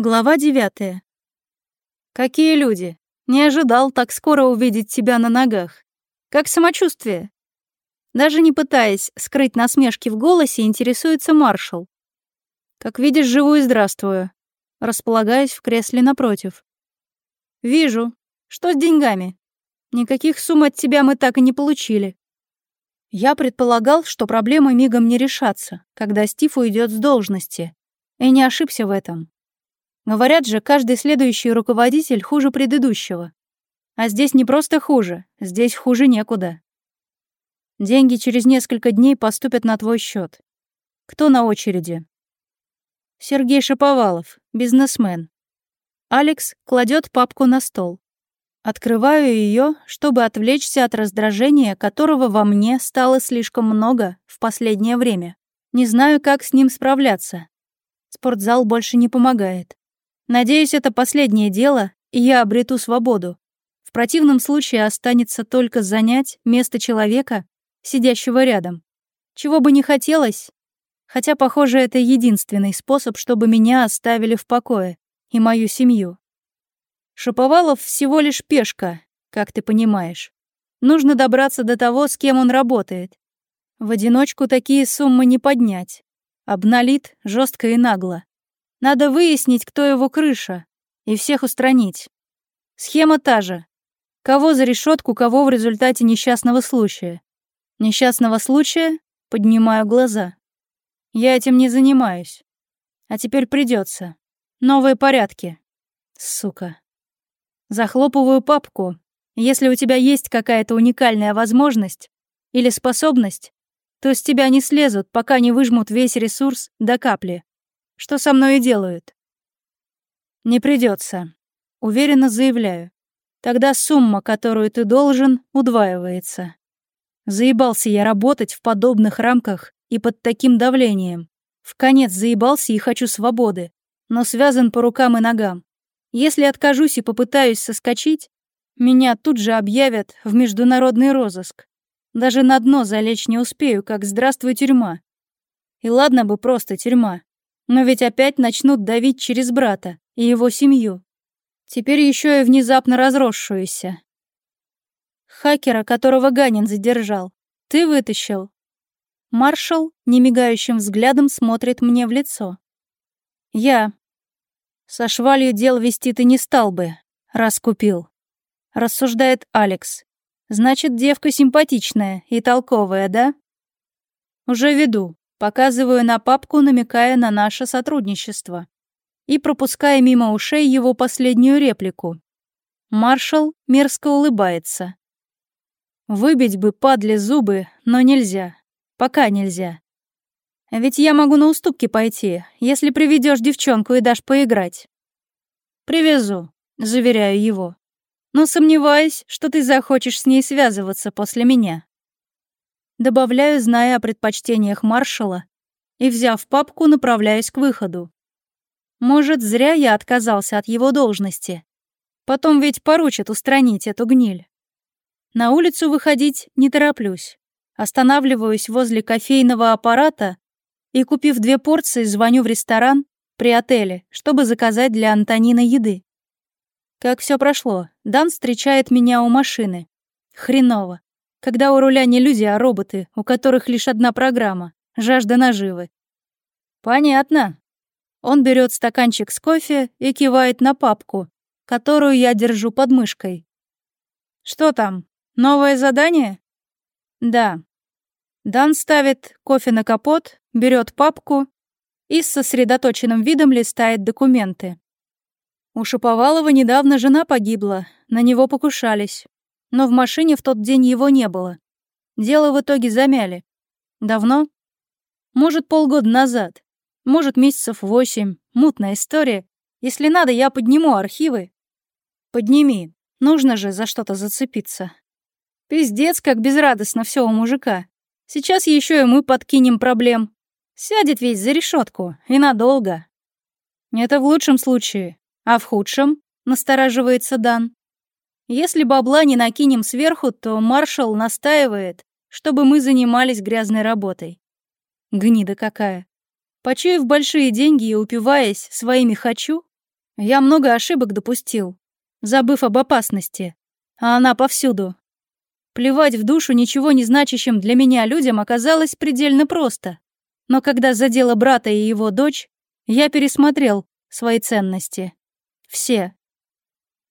Глава 9. Какие люди? Не ожидал так скоро увидеть тебя на ногах. Как самочувствие? Даже не пытаясь скрыть насмешки в голосе, интересуется маршал. Как видишь, живу и здравствую. Располагаюсь в кресле напротив. Вижу. Что с деньгами? Никаких сумм от тебя мы так и не получили. Я предполагал, что проблемы мигом не решатся, когда Стив уйдет с должности. И не ошибся в этом. Говорят же, каждый следующий руководитель хуже предыдущего. А здесь не просто хуже, здесь хуже некуда. Деньги через несколько дней поступят на твой счет. Кто на очереди? Сергей Шаповалов, бизнесмен. Алекс кладет папку на стол. Открываю ее, чтобы отвлечься от раздражения, которого во мне стало слишком много в последнее время. Не знаю, как с ним справляться. Спортзал больше не помогает. Надеюсь, это последнее дело, и я обрету свободу. В противном случае останется только занять место человека, сидящего рядом. Чего бы не хотелось, хотя, похоже, это единственный способ, чтобы меня оставили в покое и мою семью. Шаповалов всего лишь пешка, как ты понимаешь. Нужно добраться до того, с кем он работает. В одиночку такие суммы не поднять. Обналит жестко и нагло. Надо выяснить, кто его крыша, и всех устранить. Схема та же. Кого за решетку, кого в результате несчастного случая. Несчастного случая поднимаю глаза. Я этим не занимаюсь. А теперь придется. Новые порядки. Сука. Захлопываю папку. Если у тебя есть какая-то уникальная возможность или способность, то с тебя не слезут, пока не выжмут весь ресурс до капли что со мной и делают. Не придется, уверенно заявляю. Тогда сумма, которую ты должен, удваивается. Заебался я работать в подобных рамках и под таким давлением. В конец заебался и хочу свободы, но связан по рукам и ногам. Если откажусь и попытаюсь соскочить, меня тут же объявят в международный розыск. Даже на дно залечь не успею, как «Здравствуй, тюрьма». И ладно бы просто тюрьма. Но ведь опять начнут давить через брата и его семью. Теперь еще и внезапно разросшуюся. Хакера, которого Ганин задержал, ты вытащил. Маршал немигающим взглядом смотрит мне в лицо. Я. Со швалью дел вести ты не стал бы, раз купил. Рассуждает Алекс. Значит, девка симпатичная и толковая, да? Уже веду. Показываю на папку, намекая на наше сотрудничество. И пропуская мимо ушей его последнюю реплику. Маршал мерзко улыбается. Выбить бы, падли, зубы, но нельзя. Пока нельзя. Ведь я могу на уступки пойти, если приведешь девчонку и дашь поиграть. Привезу, заверяю его. Но сомневаюсь, что ты захочешь с ней связываться после меня. Добавляю, зная о предпочтениях маршала, и, взяв папку, направляюсь к выходу. Может, зря я отказался от его должности. Потом ведь поручат устранить эту гниль. На улицу выходить не тороплюсь. Останавливаюсь возле кофейного аппарата и, купив две порции, звоню в ресторан при отеле, чтобы заказать для Антонина еды. Как все прошло, Дан встречает меня у машины. Хреново. Когда у руля не люди, а роботы, у которых лишь одна программа — жажда наживы. Понятно. Он берет стаканчик с кофе и кивает на папку, которую я держу под мышкой. Что там? Новое задание? Да. Дан ставит кофе на капот, берет папку и с сосредоточенным видом листает документы. У Шаповалова недавно жена погибла, на него покушались но в машине в тот день его не было. Дело в итоге замяли. Давно? Может, полгода назад. Может, месяцев восемь. Мутная история. Если надо, я подниму архивы. Подними. Нужно же за что-то зацепиться. Пиздец, как безрадостно все у мужика. Сейчас еще и мы подкинем проблем. Сядет весь за решетку и надолго. Это в лучшем случае, а в худшем, настораживается Дан. Если бабла не накинем сверху, то маршал настаивает, чтобы мы занимались грязной работой. Гнида какая. Почуяв большие деньги и упиваясь своими «хочу», я много ошибок допустил, забыв об опасности, а она повсюду. Плевать в душу ничего не значащим для меня людям оказалось предельно просто. Но когда задело брата и его дочь, я пересмотрел свои ценности. Все,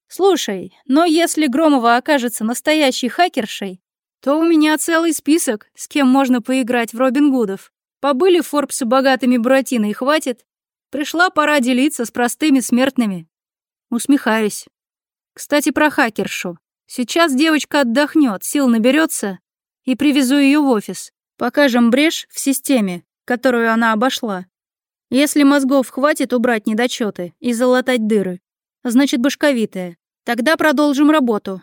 «Слушай, но если Громова окажется настоящей хакершей, то у меня целый список, с кем можно поиграть в Робин Гудов. Побыли Форбсу богатыми Буратино хватит. Пришла пора делиться с простыми смертными». Усмехаюсь. «Кстати, про хакершу. Сейчас девочка отдохнет, сил наберется, и привезу ее в офис. Покажем брешь в системе, которую она обошла. Если мозгов хватит убрать недочеты и залатать дыры, значит, башковитые. Тогда продолжим работу.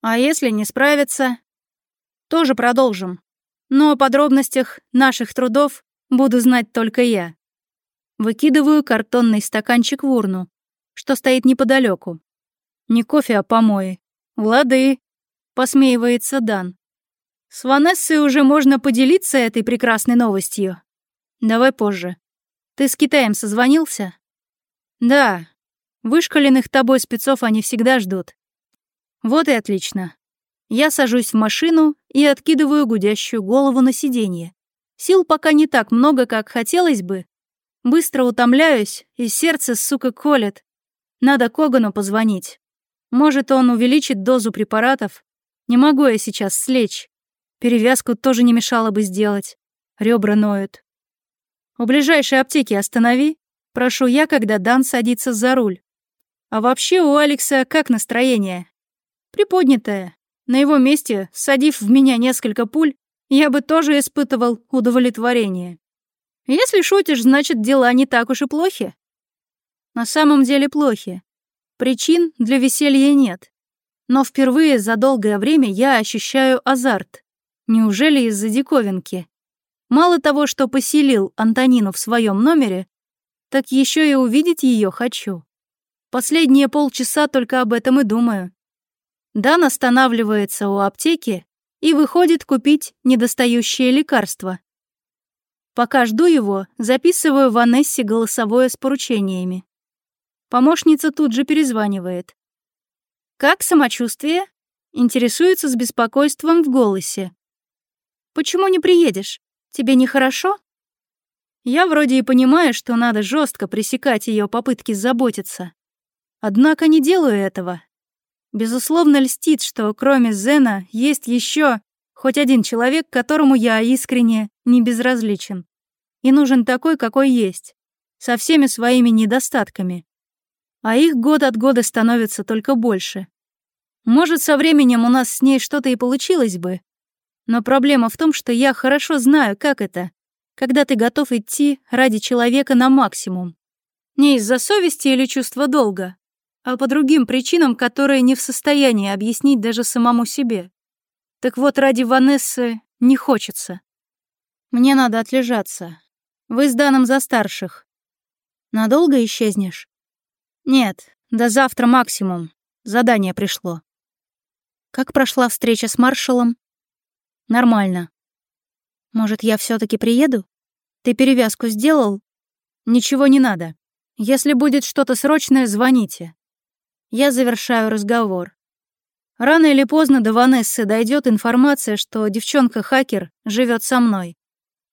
А если не справятся, тоже продолжим. Но о подробностях наших трудов буду знать только я. Выкидываю картонный стаканчик в урну, что стоит неподалеку. Не кофе, а помои. Лады, посмеивается Дан. С Ванессой уже можно поделиться этой прекрасной новостью. Давай позже. Ты с Китаем созвонился? Да, Вышкаленных тобой спецов они всегда ждут. Вот и отлично. Я сажусь в машину и откидываю гудящую голову на сиденье. Сил пока не так много, как хотелось бы. Быстро утомляюсь, и сердце, сука, колет. Надо Когану позвонить. Может, он увеличит дозу препаратов. Не могу я сейчас слечь. Перевязку тоже не мешало бы сделать. Ребра ноют. У ближайшей аптеки останови. Прошу я, когда Дан садится за руль. А вообще у Алекса как настроение? Приподнятое. На его месте, садив в меня несколько пуль, я бы тоже испытывал удовлетворение. Если шутишь, значит, дела не так уж и плохи. На самом деле плохи. Причин для веселья нет. Но впервые за долгое время я ощущаю азарт. Неужели из-за диковинки? Мало того, что поселил Антонину в своем номере, так еще и увидеть ее хочу. Последние полчаса только об этом и думаю. Дан останавливается у аптеки и выходит купить недостающее лекарство. Пока жду его, записываю Ванессе голосовое с поручениями. Помощница тут же перезванивает. «Как самочувствие?» Интересуется с беспокойством в голосе. «Почему не приедешь? Тебе нехорошо?» Я вроде и понимаю, что надо жестко пресекать ее попытки заботиться. Однако не делаю этого. Безусловно, льстит, что кроме Зена есть еще хоть один человек, которому я искренне не безразличен. И нужен такой, какой есть, со всеми своими недостатками. А их год от года становится только больше. Может, со временем у нас с ней что-то и получилось бы. Но проблема в том, что я хорошо знаю, как это, когда ты готов идти ради человека на максимум. Не из-за совести или чувства долга, а по другим причинам, которые не в состоянии объяснить даже самому себе. Так вот, ради Ванессы не хочется. Мне надо отлежаться. Вы с Даном за старших. Надолго исчезнешь? Нет, до завтра максимум. Задание пришло. Как прошла встреча с маршалом? Нормально. Может, я все таки приеду? Ты перевязку сделал? Ничего не надо. Если будет что-то срочное, звоните. Я завершаю разговор. Рано или поздно до Ванессы дойдет информация, что девчонка-хакер живет со мной.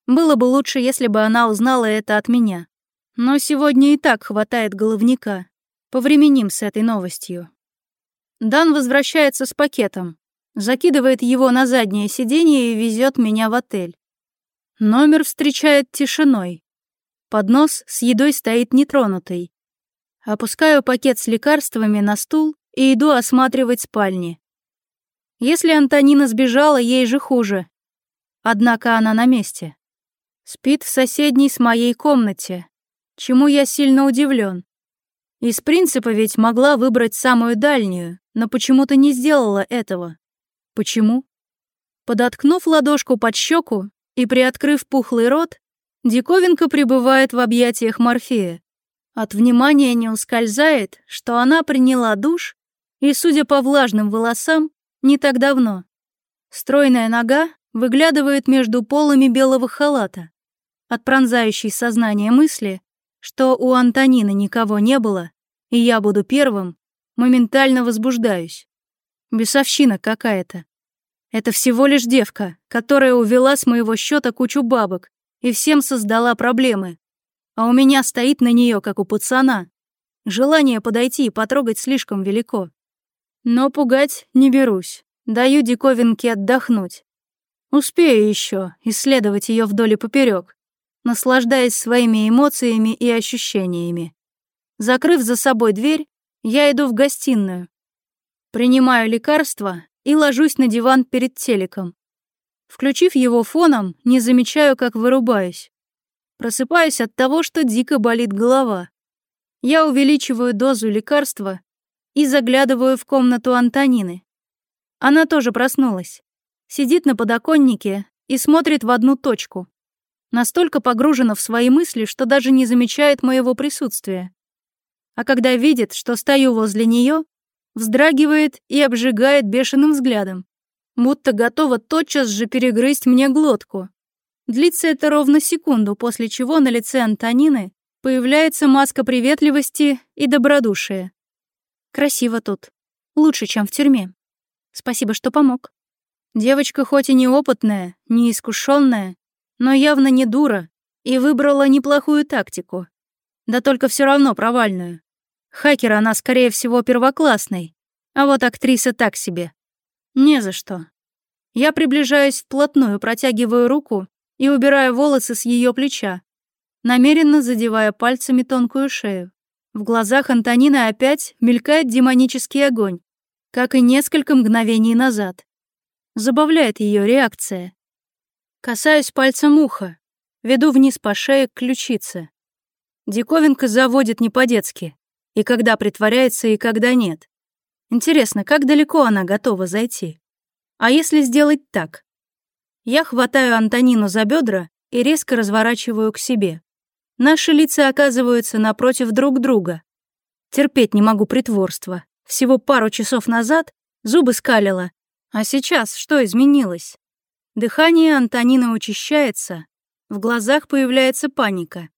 Было бы лучше, если бы она узнала это от меня. Но сегодня и так хватает головника. Повременим с этой новостью. Дан возвращается с пакетом, закидывает его на заднее сиденье и везет меня в отель. Номер встречает тишиной. Поднос с едой стоит нетронутый. Опускаю пакет с лекарствами на стул и иду осматривать спальни. Если Антонина сбежала, ей же хуже. Однако она на месте. Спит в соседней с моей комнате, чему я сильно удивлен. Из принципа ведь могла выбрать самую дальнюю, но почему-то не сделала этого. Почему? Подоткнув ладошку под щеку и приоткрыв пухлый рот, диковинка пребывает в объятиях Морфея. От внимания не ускользает, что она приняла душ, и, судя по влажным волосам, не так давно. Стройная нога выглядывает между полами белого халата. От пронзающей сознание мысли, что у Антонина никого не было, и я буду первым, моментально возбуждаюсь. Бесовщина какая-то. Это всего лишь девка, которая увела с моего счета кучу бабок и всем создала проблемы а у меня стоит на нее, как у пацана. Желание подойти и потрогать слишком велико. Но пугать не берусь. Даю диковинке отдохнуть. Успею еще исследовать ее вдоль и поперек, наслаждаясь своими эмоциями и ощущениями. Закрыв за собой дверь, я иду в гостиную. Принимаю лекарство и ложусь на диван перед телеком. Включив его фоном, не замечаю, как вырубаюсь. Просыпаюсь от того, что дико болит голова. Я увеличиваю дозу лекарства и заглядываю в комнату Антонины. Она тоже проснулась. Сидит на подоконнике и смотрит в одну точку. Настолько погружена в свои мысли, что даже не замечает моего присутствия. А когда видит, что стою возле нее, вздрагивает и обжигает бешеным взглядом, будто готова тотчас же перегрызть мне глотку. Длится это ровно секунду, после чего на лице Антонины появляется маска приветливости и добродушия. Красиво тут. Лучше, чем в тюрьме. Спасибо, что помог. Девочка хоть и неопытная, неискушенная, но явно не дура и выбрала неплохую тактику. Да только все равно провальную. Хакер она, скорее всего, первоклассный, а вот актриса так себе. Не за что. Я приближаюсь вплотную, протягиваю руку и убирая волосы с ее плеча, намеренно задевая пальцами тонкую шею. В глазах Антонины опять мелькает демонический огонь, как и несколько мгновений назад. Забавляет ее реакция. Касаюсь пальцем уха, веду вниз по шее к ключице. Диковинка заводит не по-детски, и когда притворяется, и когда нет. Интересно, как далеко она готова зайти? А если сделать так? Я хватаю Антонину за бедра и резко разворачиваю к себе. Наши лица оказываются напротив друг друга. Терпеть не могу притворства. Всего пару часов назад зубы скалило, А сейчас что изменилось? Дыхание Антонины учащается, в глазах появляется паника.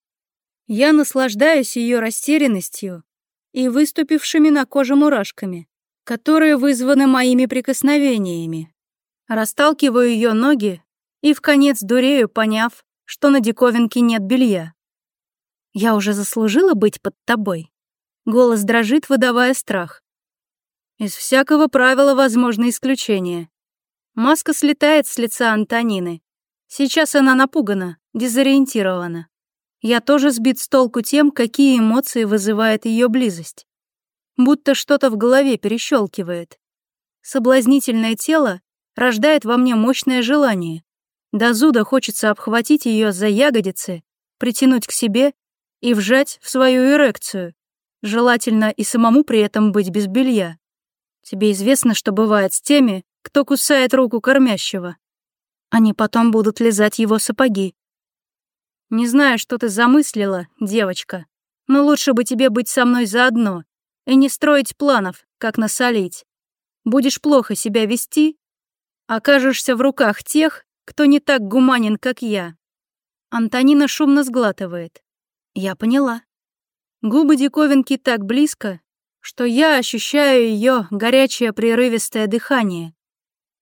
Я наслаждаюсь ее растерянностью и выступившими на коже мурашками, которые вызваны моими прикосновениями. Расталкиваю ее ноги и в конец дурею, поняв, что на диковинке нет белья. «Я уже заслужила быть под тобой?» Голос дрожит, выдавая страх. Из всякого правила возможно исключение. Маска слетает с лица Антонины. Сейчас она напугана, дезориентирована. Я тоже сбит с толку тем, какие эмоции вызывает ее близость. Будто что-то в голове перещелкивает. Соблазнительное тело рождает во мне мощное желание. До зуда хочется обхватить ее за ягодицы, притянуть к себе и вжать в свою эрекцию. Желательно и самому при этом быть без белья. Тебе известно, что бывает с теми, кто кусает руку кормящего. Они потом будут лизать его сапоги. Не знаю, что ты замыслила, девочка, но лучше бы тебе быть со мной заодно и не строить планов, как насолить. Будешь плохо себя вести, окажешься в руках тех, кто не так гуманен, как я. Антонина шумно сглатывает. Я поняла. Губы диковинки так близко, что я ощущаю ее горячее прерывистое дыхание.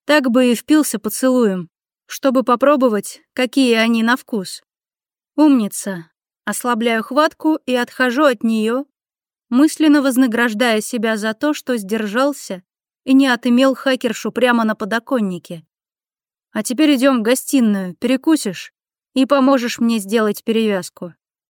Так бы и впился поцелуем, чтобы попробовать, какие они на вкус. Умница. Ослабляю хватку и отхожу от нее, мысленно вознаграждая себя за то, что сдержался и не отымел хакершу прямо на подоконнике. А теперь идем в гостиную, перекусишь и поможешь мне сделать перевязку.